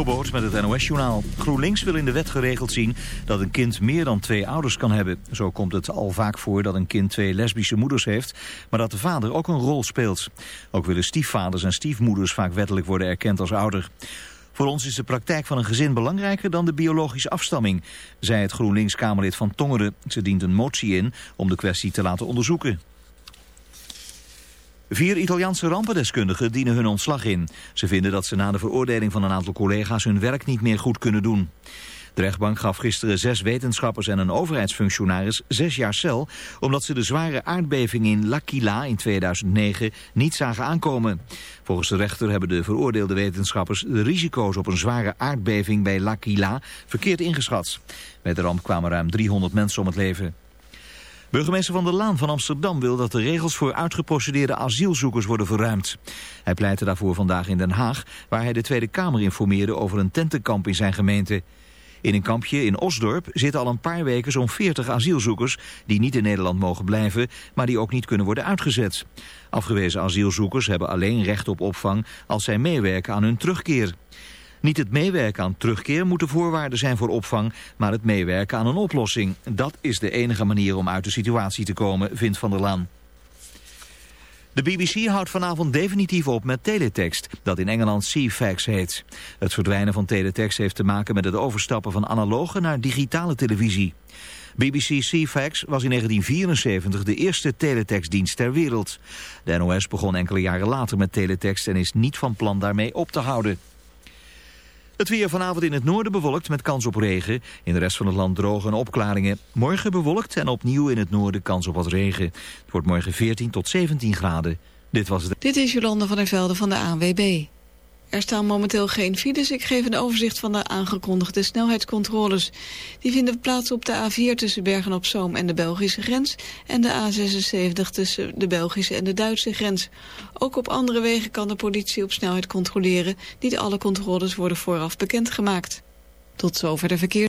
Jobboot met het NOS-journaal. GroenLinks wil in de wet geregeld zien dat een kind meer dan twee ouders kan hebben. Zo komt het al vaak voor dat een kind twee lesbische moeders heeft, maar dat de vader ook een rol speelt. Ook willen stiefvaders en stiefmoeders vaak wettelijk worden erkend als ouder. Voor ons is de praktijk van een gezin belangrijker dan de biologische afstamming, zei het GroenLinks-Kamerlid van Tongeren. Ze dient een motie in om de kwestie te laten onderzoeken. Vier Italiaanse rampendeskundigen dienen hun ontslag in. Ze vinden dat ze na de veroordeling van een aantal collega's hun werk niet meer goed kunnen doen. De rechtbank gaf gisteren zes wetenschappers en een overheidsfunctionaris zes jaar cel... omdat ze de zware aardbeving in L'Aquila in 2009 niet zagen aankomen. Volgens de rechter hebben de veroordeelde wetenschappers de risico's op een zware aardbeving bij L'Aquila verkeerd ingeschat. Bij de ramp kwamen ruim 300 mensen om het leven. Burgemeester Van der Laan van Amsterdam wil dat de regels voor uitgeprocedeerde asielzoekers worden verruimd. Hij pleitte daarvoor vandaag in Den Haag, waar hij de Tweede Kamer informeerde over een tentenkamp in zijn gemeente. In een kampje in Osdorp zitten al een paar weken zo'n 40 asielzoekers die niet in Nederland mogen blijven, maar die ook niet kunnen worden uitgezet. Afgewezen asielzoekers hebben alleen recht op opvang als zij meewerken aan hun terugkeer. Niet het meewerken aan terugkeer moet de voorwaarde zijn voor opvang, maar het meewerken aan een oplossing. Dat is de enige manier om uit de situatie te komen, vindt Van der Laan. De BBC houdt vanavond definitief op met teletext, dat in Engeland C-Fax heet. Het verdwijnen van teletext heeft te maken met het overstappen van analoge naar digitale televisie. BBC C-Fax was in 1974 de eerste teletextdienst ter wereld. De NOS begon enkele jaren later met teletext en is niet van plan daarmee op te houden. Het weer vanavond in het noorden bewolkt met kans op regen. In de rest van het land droge en opklaringen. Morgen bewolkt en opnieuw in het noorden kans op wat regen. Het wordt morgen 14 tot 17 graden. Dit was het. Dit is Jolande van der Velde van de ANWB. Er staan momenteel geen files. Ik geef een overzicht van de aangekondigde snelheidscontroles. Die vinden plaats op de A4 tussen Bergen-op-Zoom en de Belgische grens... en de A76 tussen de Belgische en de Duitse grens. Ook op andere wegen kan de politie op snelheid controleren. Niet alle controles worden vooraf bekendgemaakt. Tot zover de verkeer.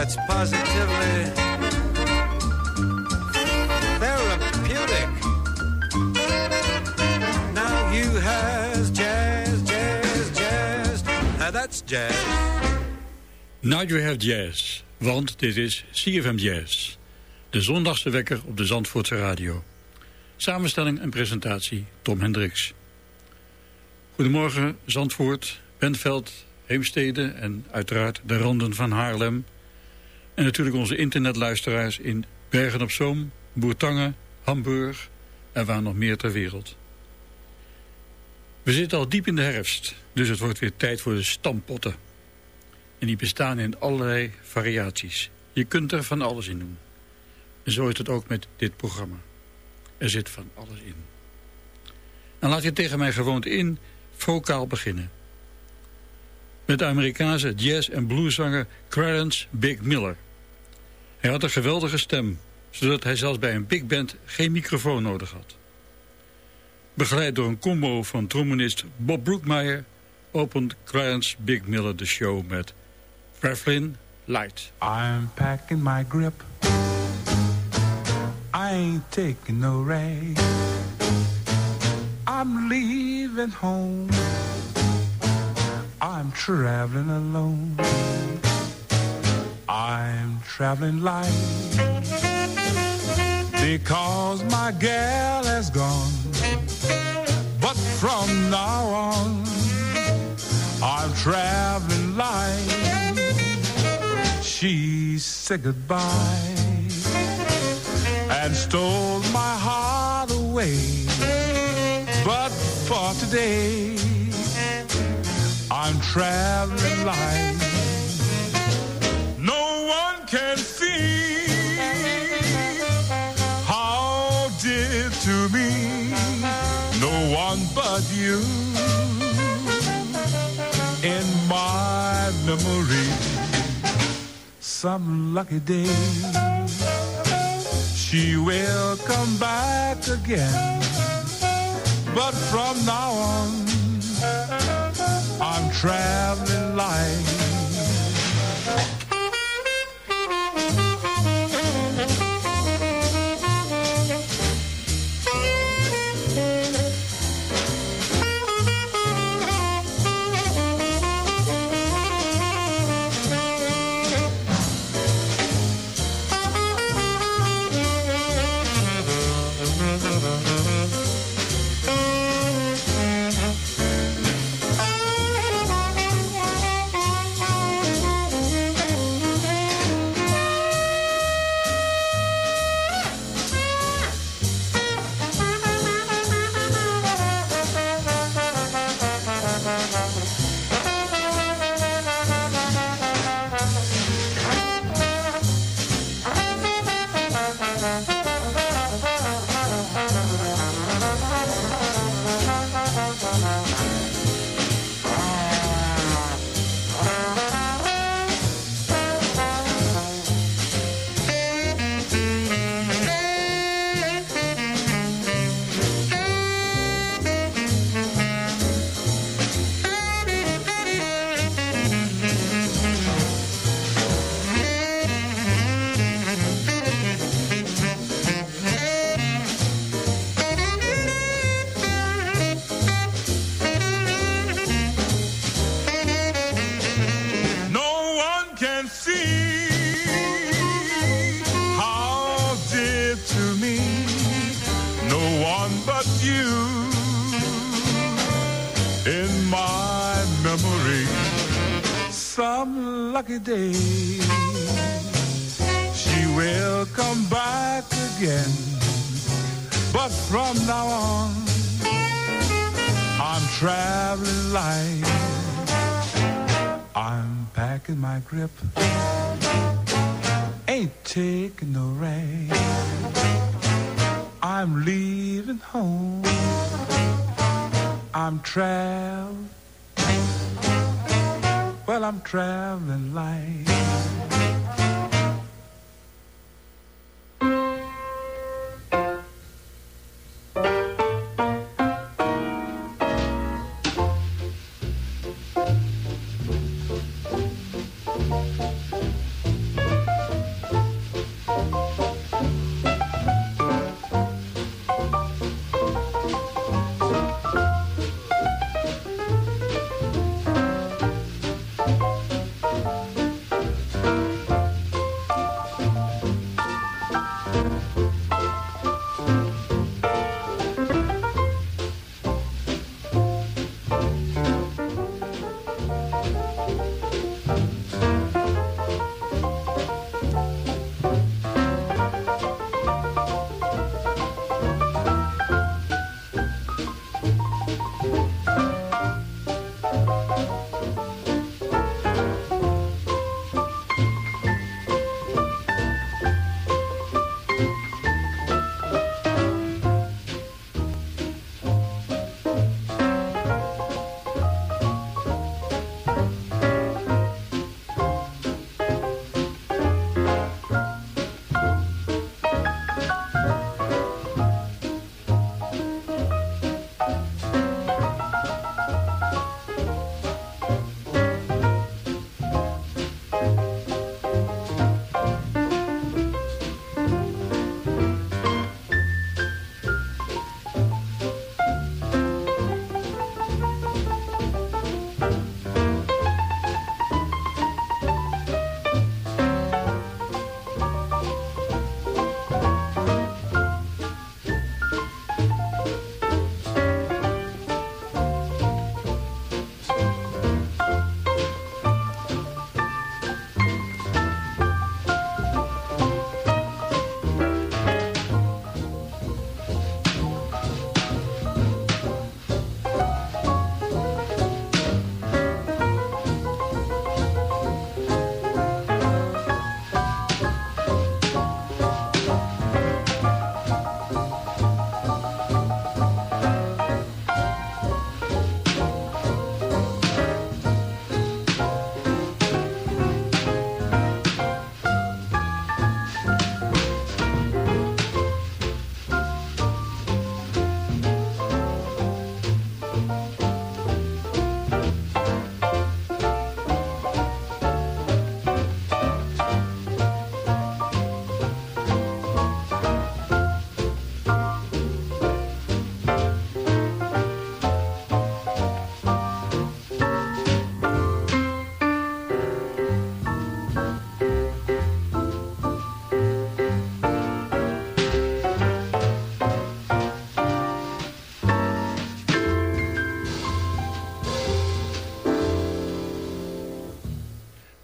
that's positively therapeutic. Now you has jazz, jazz, jazz. Now that's jazz. Now you have jazz, want dit is CFM Jazz. De zondagse wekker op de Zandvoortse radio. Samenstelling en presentatie Tom Hendricks. Goedemorgen Zandvoort, Bentveld, Heemstede en uiteraard de randen van Haarlem. En natuurlijk onze internetluisteraars in Bergen op Zoom, Boertangen, Hamburg en waar nog meer ter wereld. We zitten al diep in de herfst, dus het wordt weer tijd voor de stampotten. En die bestaan in allerlei variaties. Je kunt er van alles in doen. En zo is het ook met dit programma. Er zit van alles in. Dan laat je tegen mij gewoond in vocaal beginnen. Met de Amerikaanse jazz- en blueszanger Clarence Big Miller. Hij had een geweldige stem, zodat hij zelfs bij een big band geen microfoon nodig had. Begeleid door een combo van trombonist Bob Brookmeyer... opent Clarence Big Miller de show met Traveling Light. I'm packing my grip. I ain't taking no rag. I'm leaving home. I'm traveling alone. I'm traveling light. because my gal has gone. But from now on, I'm traveling light. She said goodbye and stole my heart away. But for today, I'm traveling light. Can see how dear to me, no one but you in my memory. Some lucky day she will come back again. But from now on, I'm traveling light. Dear to me, no one but you in my memory. Some lucky day she will come back again, but from now on I'm traveling light. I'm packing my grip. Ain't taking no rain. I'm leaving home. I'm traveling. Well, I'm traveling light.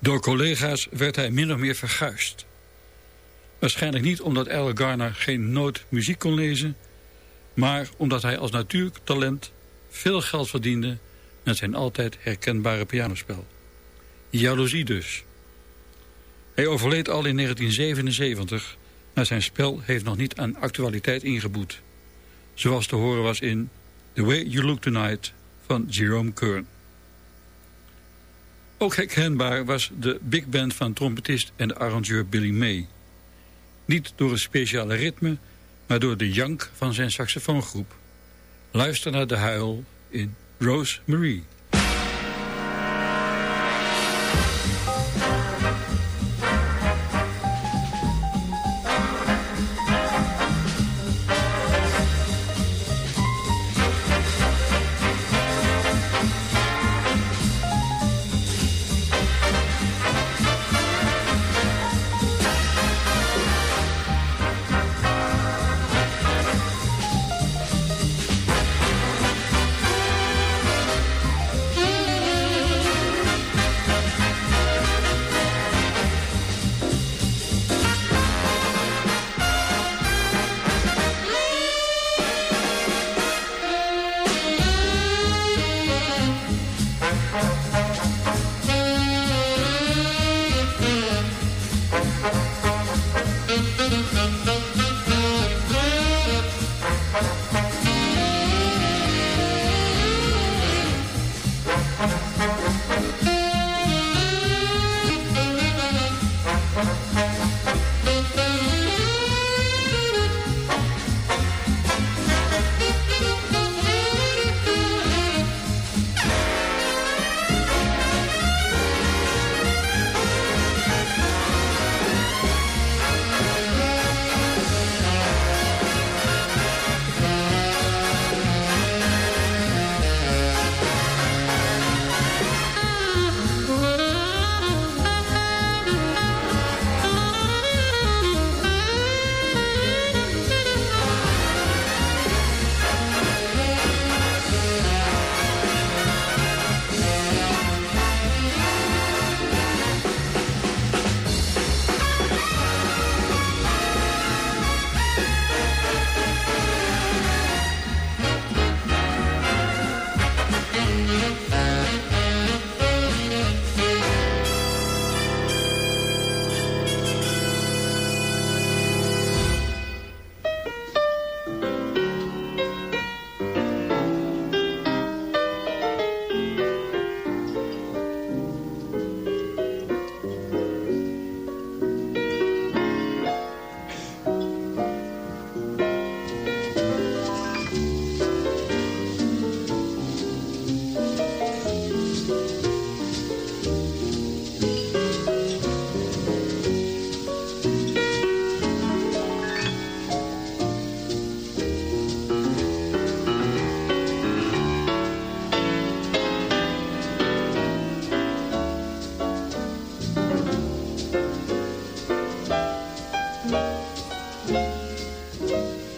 Door collega's werd hij min of meer verguisd. Waarschijnlijk niet omdat Al Garner geen noot muziek kon lezen... maar omdat hij als natuurlijk talent veel geld verdiende... met zijn altijd herkenbare pianospel. Jaloezie dus. Hij overleed al in 1977, maar zijn spel heeft nog niet aan actualiteit ingeboet. Zoals te horen was in The Way You Look Tonight van Jerome Kern. Ook herkenbaar was de big band van trompetist en de arrangeur Billy May. Niet door een speciale ritme, maar door de jank van zijn saxofoongroep. Luister naar de huil in Rose Marie. うん。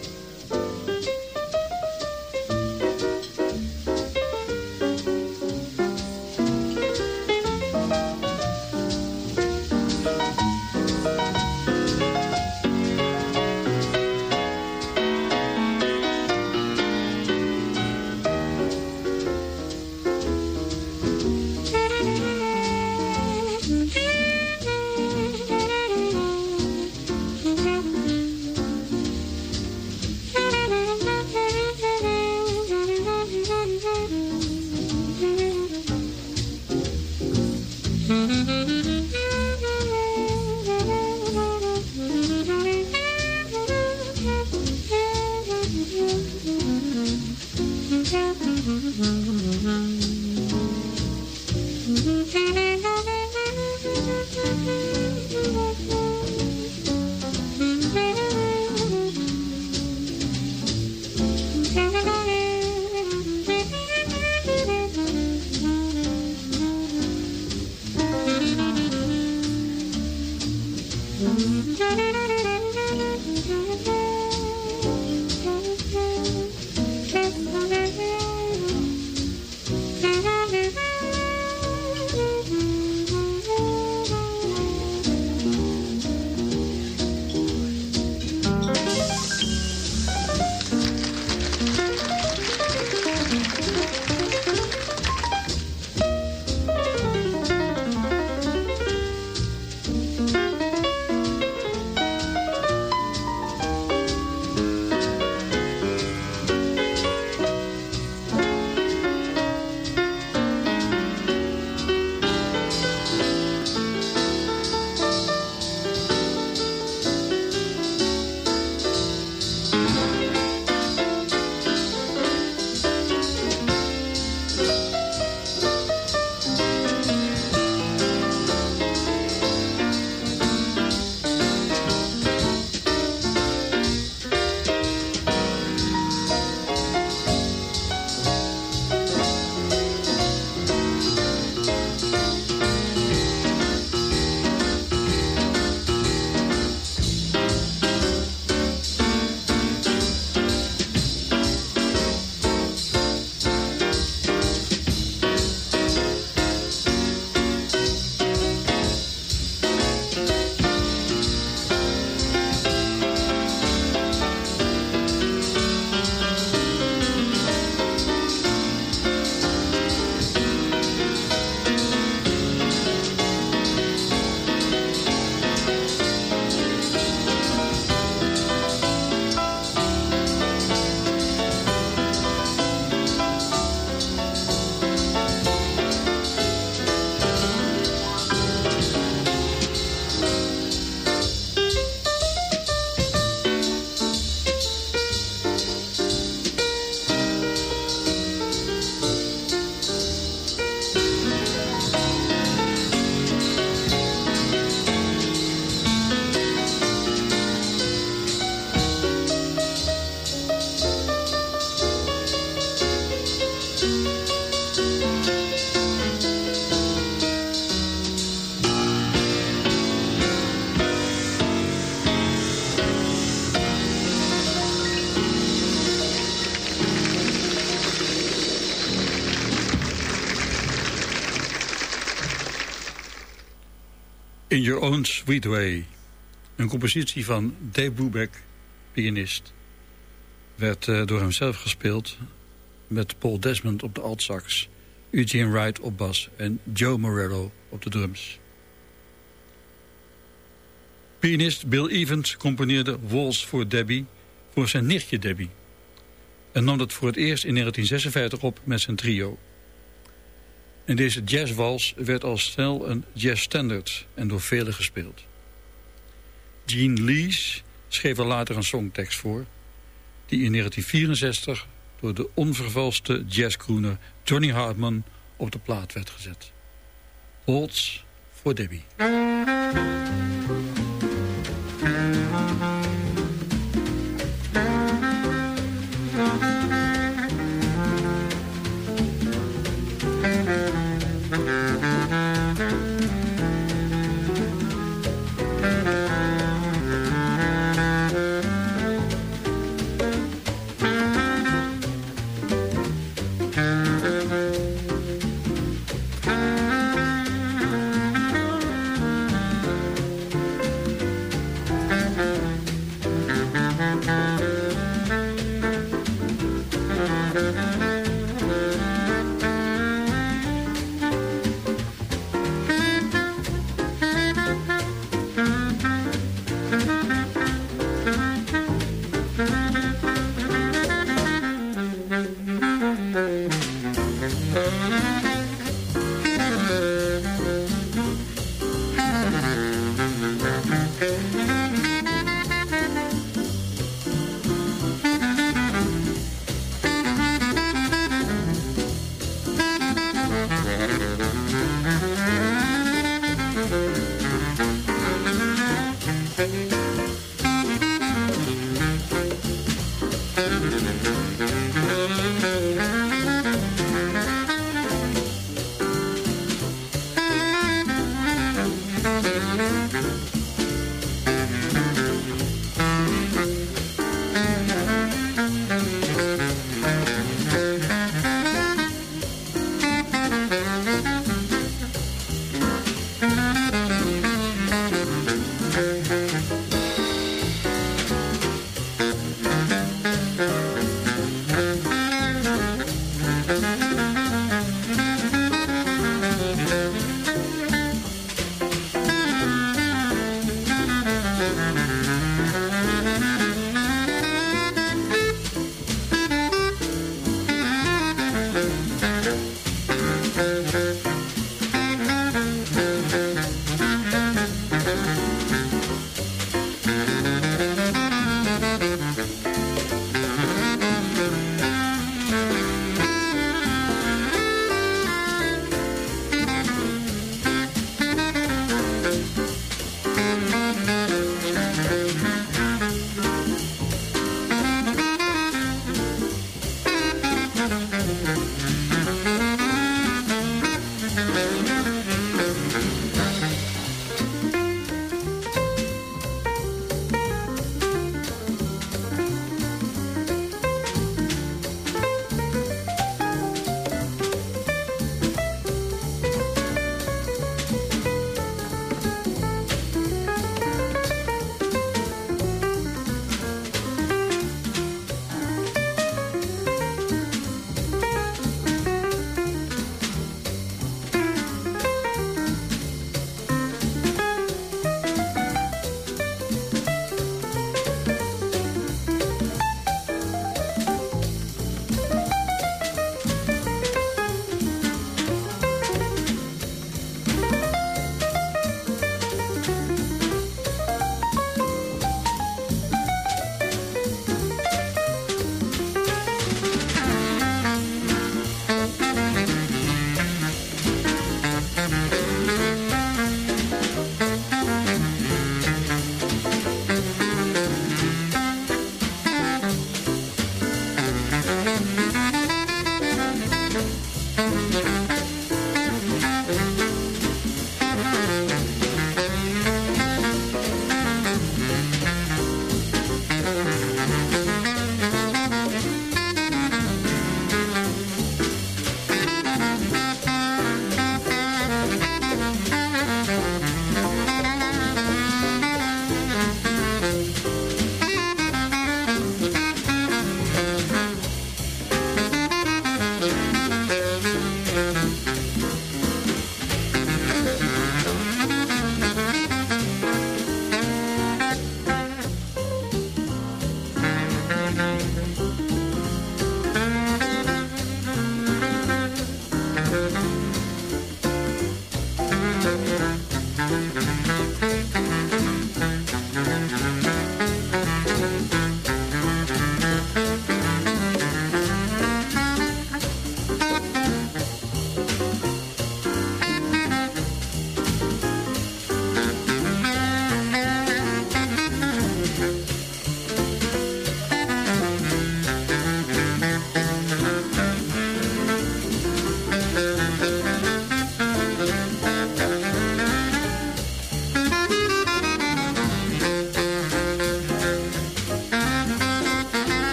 In Your Own Sweet Way. Een compositie van Dave Brubeck, pianist. Werd uh, door hemzelf gespeeld met Paul Desmond op de altsax... Eugene Wright op bas en Joe Morello op de drums. Pianist Bill Evans componeerde Waltz voor Debbie voor zijn nichtje Debbie. En nam dat voor het eerst in 1956 op met zijn trio. En deze jazzwals werd al snel een jazzstandard en door velen gespeeld. Gene Lees schreef er later een songtekst voor... die in 1964 door de onvervalste jazzcrooner Johnny Hartman op de plaat werd gezet. Waltz voor Debbie.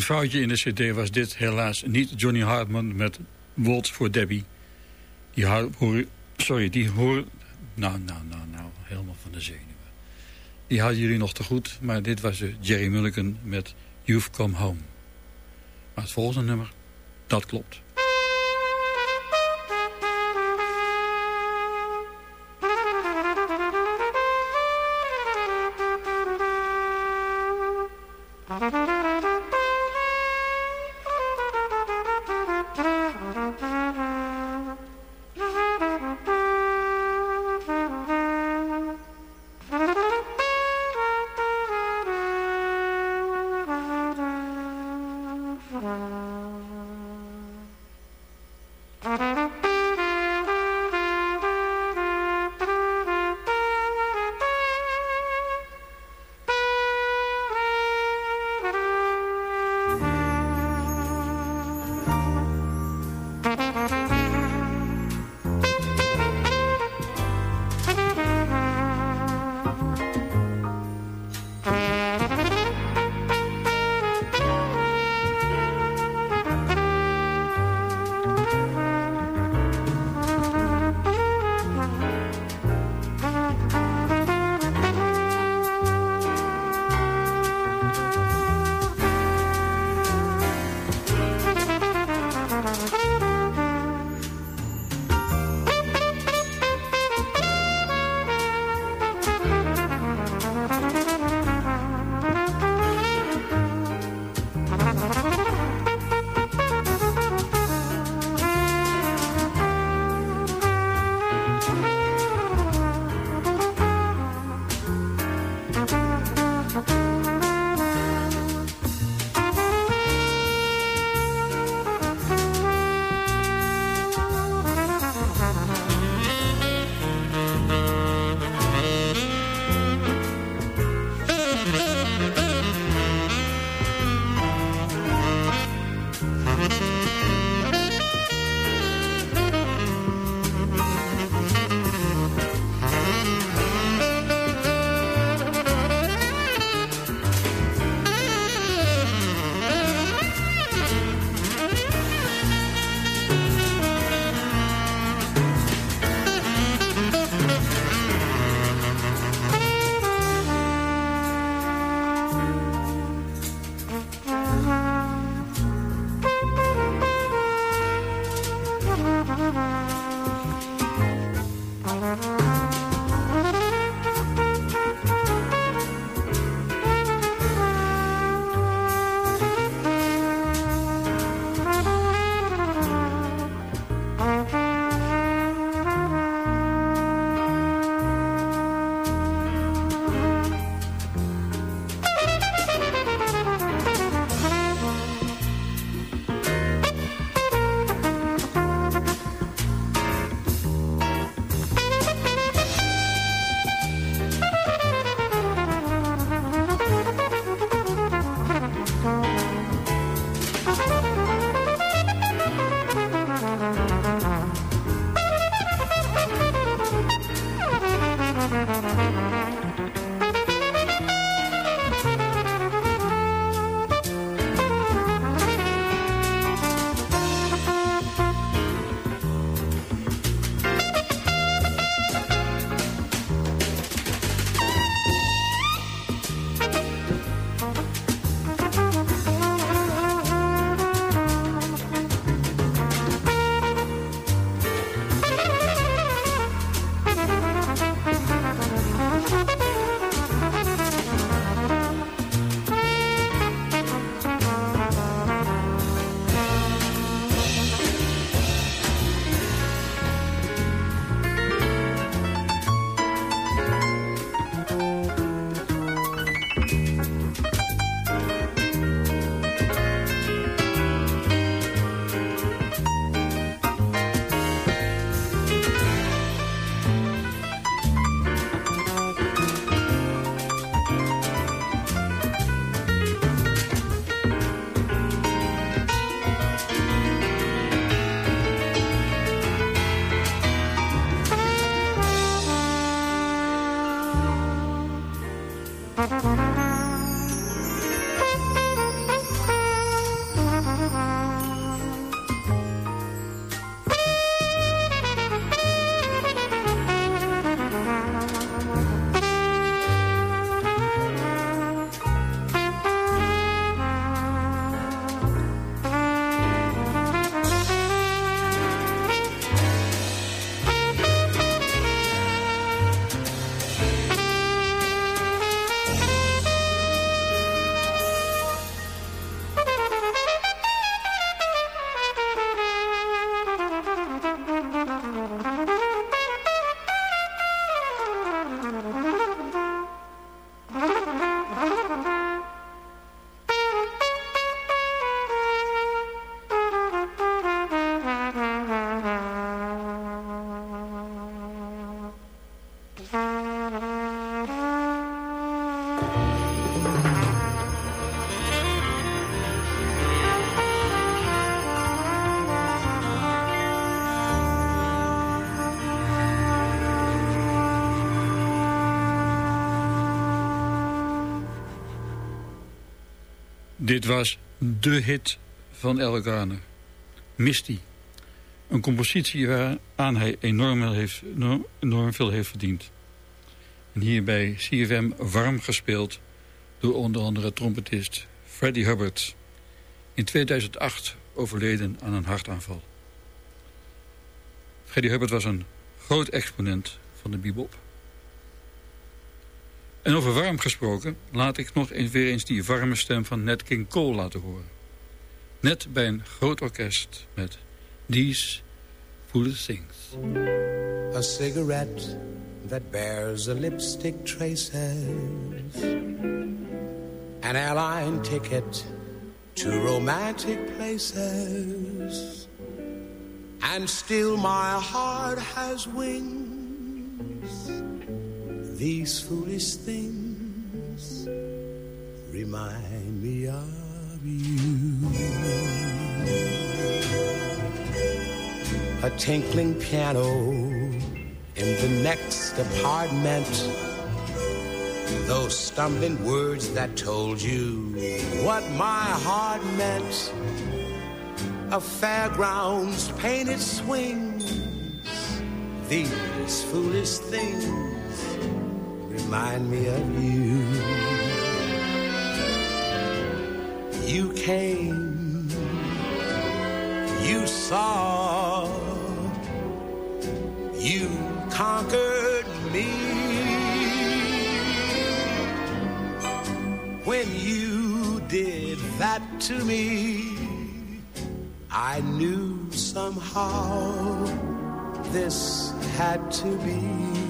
Een foutje in de cd was dit helaas niet Johnny Hartman met Waltz voor Debbie. Die hoor, sorry, die hoor... Nou, nou, nou, nou, helemaal van de zenuwen. Die hadden jullie nog te goed, maar dit was Jerry Mulligan met You've Come Home. Maar het volgende nummer, dat klopt. Dit was de hit van El. Misty. Een compositie waaraan hij enorm, heeft, enorm veel heeft verdiend. En hierbij CFM warm gespeeld door onder andere trompetist Freddie Hubbard. In 2008 overleden aan een hartaanval. Freddie Hubbard was een groot exponent van de bebop. En over warm gesproken, laat ik nog weer eens die warme stem van Nat King Cole laten horen. Net bij een groot orkest met These Foolish Things. A cigarette that bears a lipstick traces An airline ticket to romantic places And still my heart has wings These foolish things remind me of you. A tinkling piano in the next apartment. Those stumbling words that told you what my heart meant. A fairground's painted swings. These foolish things remind me of you. You came, you saw, you conquered me. When you did that to me, I knew somehow this had to be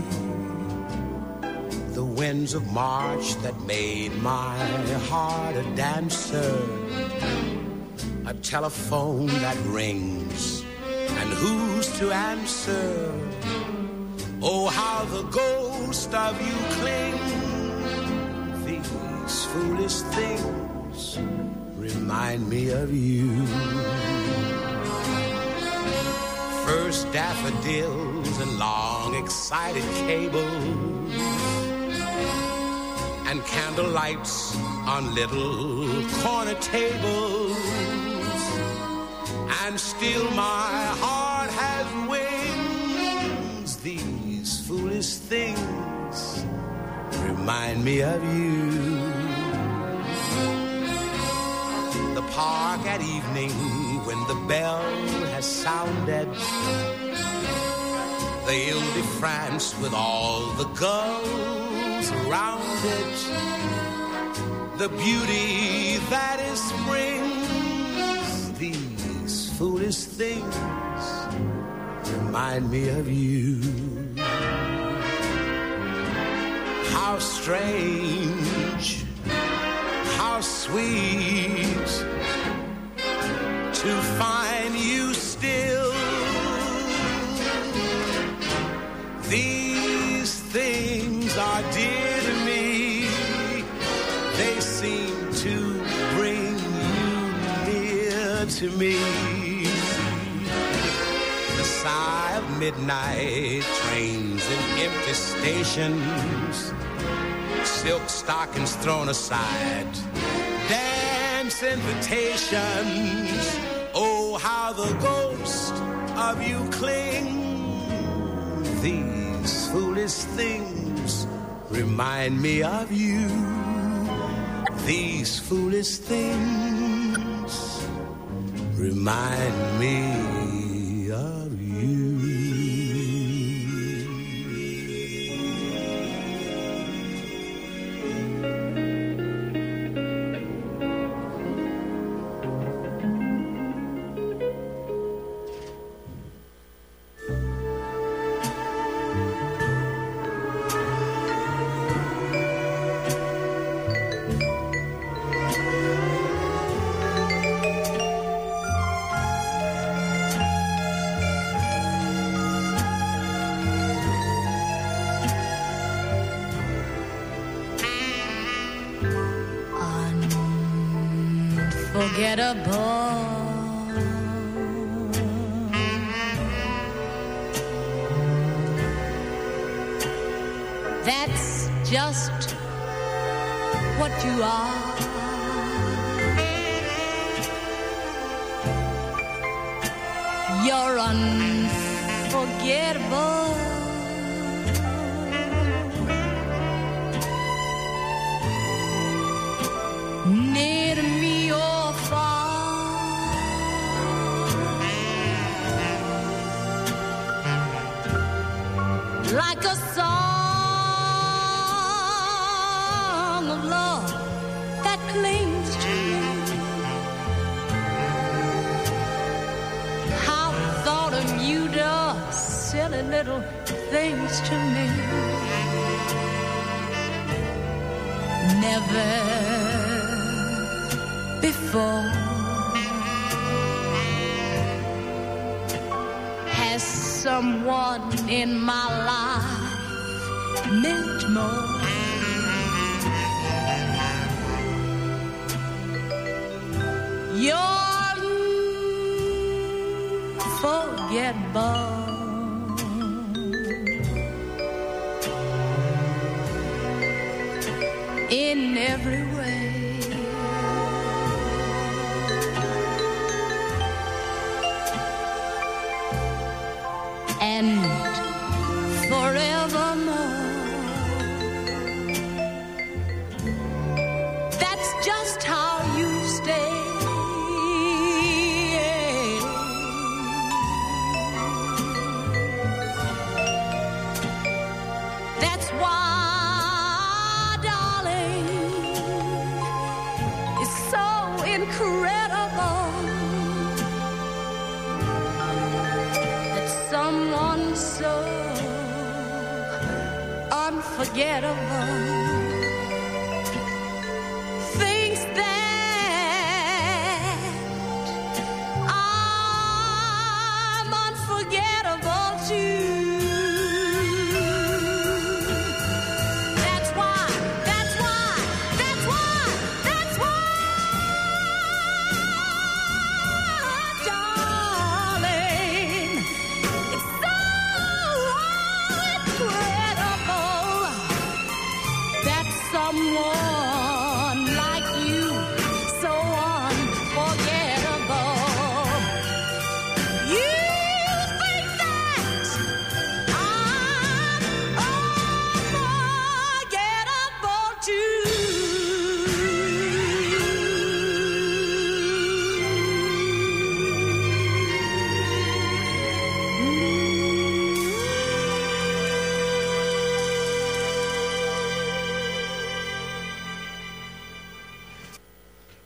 winds of March that made my heart a dancer. A telephone that rings, and who's to answer? Oh, how the ghost of you clings. These foolish things remind me of you. First daffodils and long excited cables and candle lights on little corner tables. And still my heart has wings. These foolish things remind me of you. The park at evening when the bell has sounded. The Ile de France with all the girls around it. The beauty that is springs, these foolish things remind me of you. How strange, how sweet to find to me. The sigh of midnight trains and empty stations. Silk stockings thrown aside. Dance invitations. Oh, how the ghost of you clings. These foolish things remind me of you. These foolish things remind me of you. That's just what you are. Someone in my life meant more. You're unforgettable.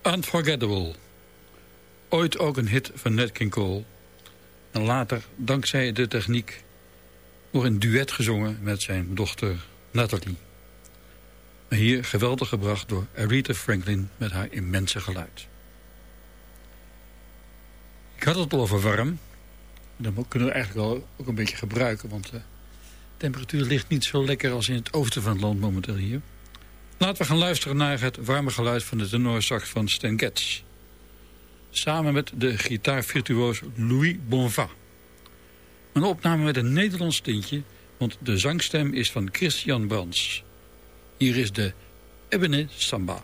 Unforgettable. Ooit ook een hit van Nat King Cole. En later, dankzij de techniek, nog een duet gezongen met zijn dochter Natalie. Hier geweldig gebracht door Aretha Franklin met haar immense geluid. Ik had het al over warm. Dat kunnen we eigenlijk wel ook een beetje gebruiken, want de temperatuur ligt niet zo lekker als in het oosten van het land momenteel hier. Laten we gaan luisteren naar het warme geluid van de tenorsax van Stan Getz. Samen met de gitaarvirtuoos Louis Bonva. Een opname met een Nederlands tintje, want de zangstem is van Christian Brands. Hier is de Ebene Samba.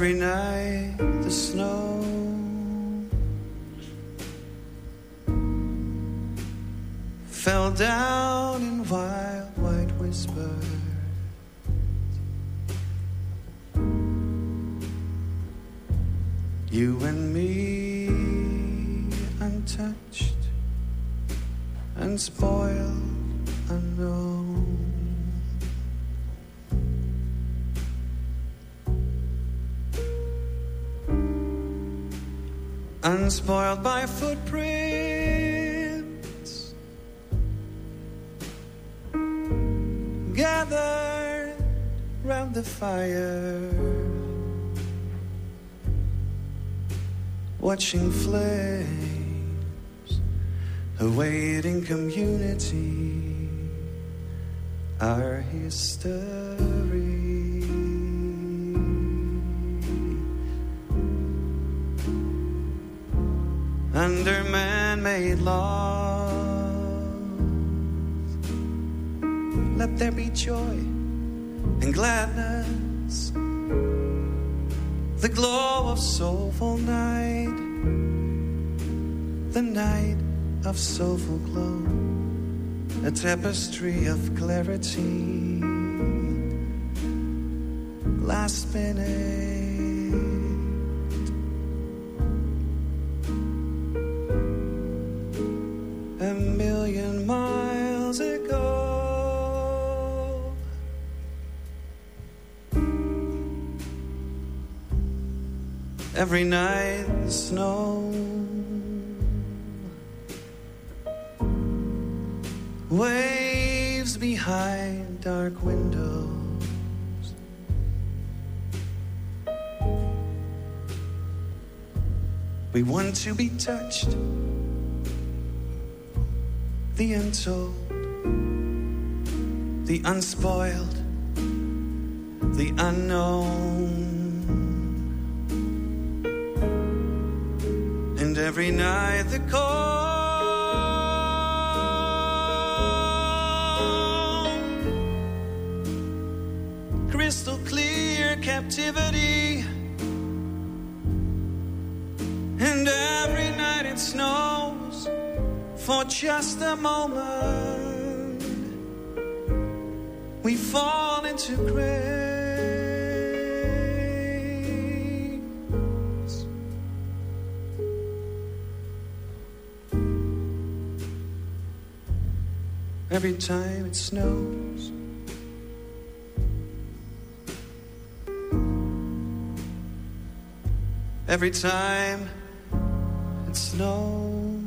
every night the snow footprints gathered round the fire, watching flames, awaiting community. Our history. under man-made laws. Let there be joy and gladness, the glow of soulful night, the night of soulful glow, a tapestry of clarity, last minute. every night the snow. Waves behind dark windows. We want to be touched. The untold. The unspoiled. The unknown. every night the call crystal clear captivity. And every night it snows for just a moment. We fall into grace. every time it snows. Every time it snows,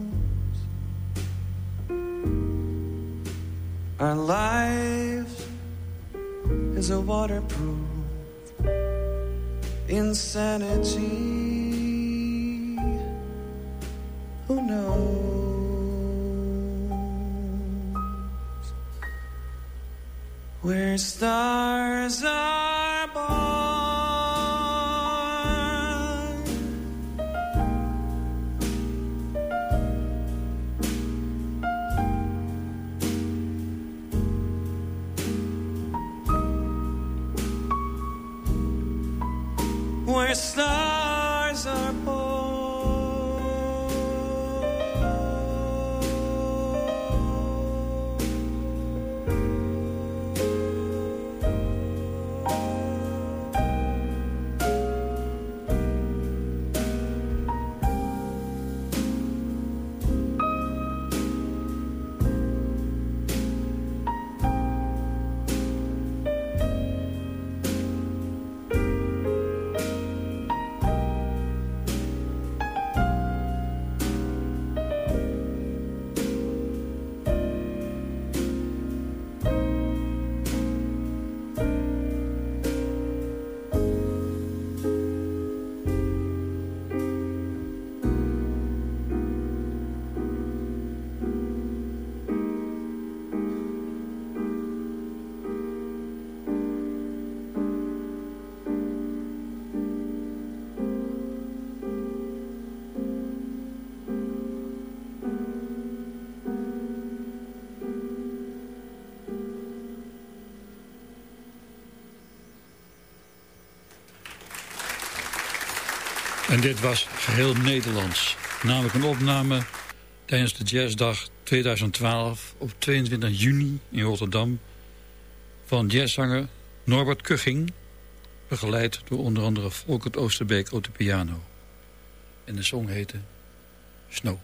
our life is a waterproof insanity. where stars are. En dit was geheel Nederlands. Namelijk een opname tijdens de Jazzdag 2012 op 22 juni in Rotterdam... van jazzzanger Norbert Kuching... begeleid door onder andere Volkert Oosterbeek op de piano. En de song heette Snow.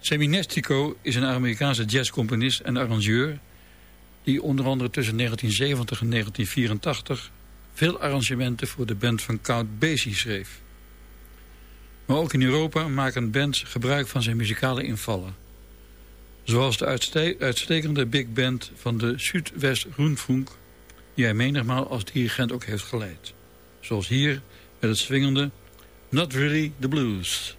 Seminestico is een Amerikaanse jazzcomponist en arrangeur... die onder andere tussen 1970 en 1984 veel arrangementen voor de band van Count Basie schreef. Maar ook in Europa maken bands gebruik van zijn muzikale invallen. Zoals de uitstekende big band van de Zuidwest Rundfunk... die hij menigmaal als dirigent ook heeft geleid. Zoals hier met het swingende Not Really the Blues.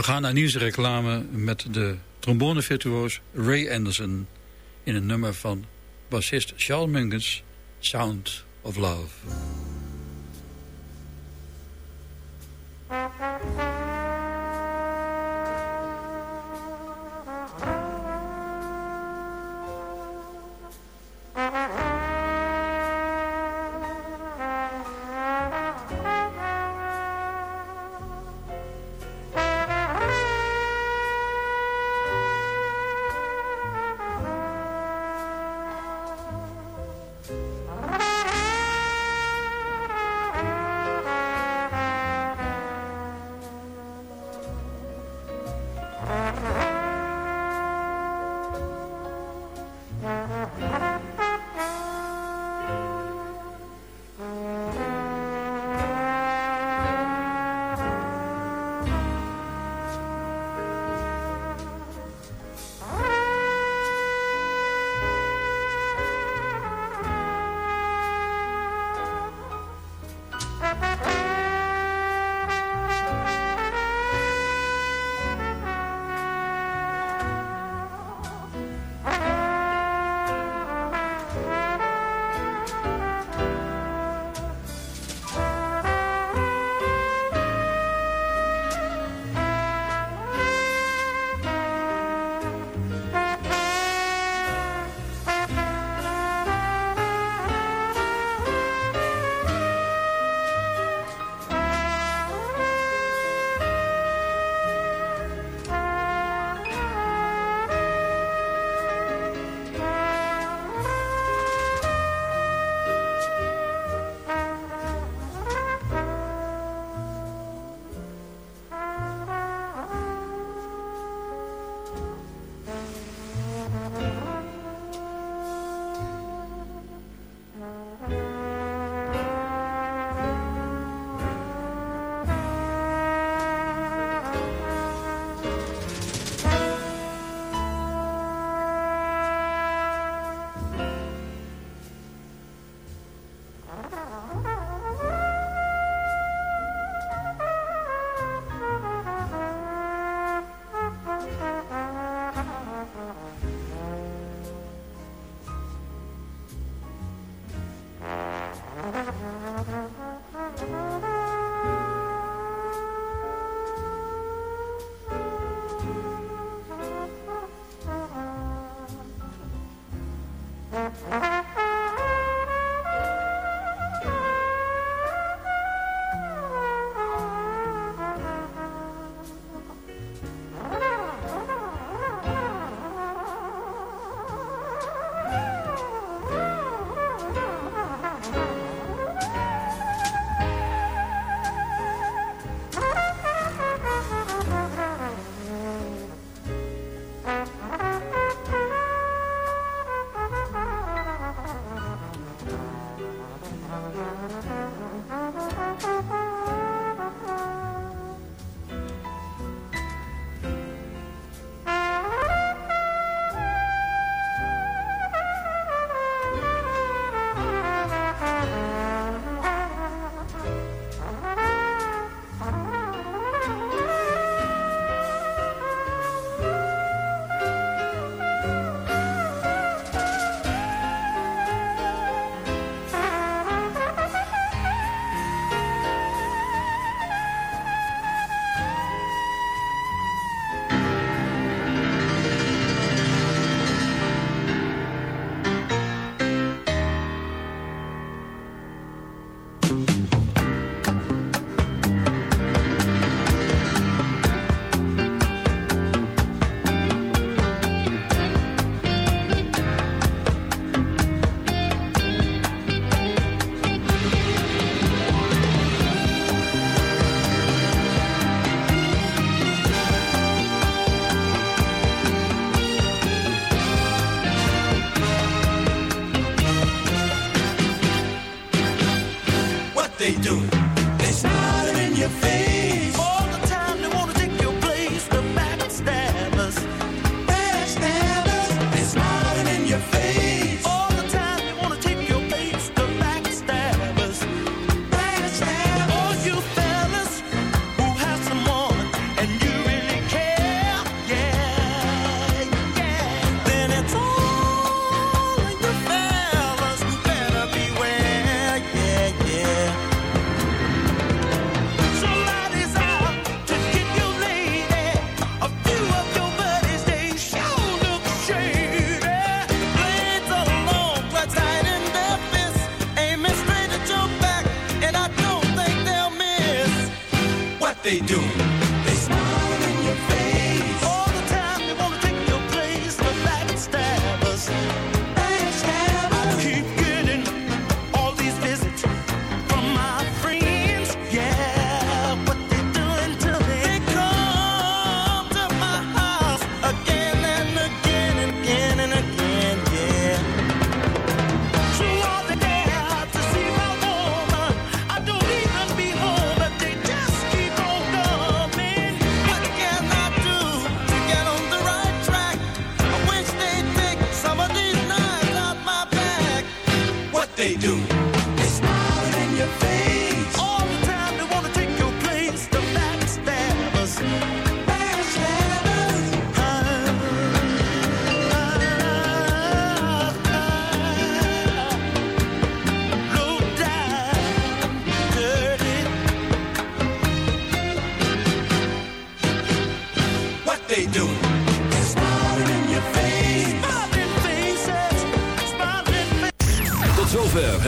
We gaan naar nieuwsreclame met de trombonevirtuoos Ray Anderson... in een nummer van bassist Charles Mingus, Sound of Love.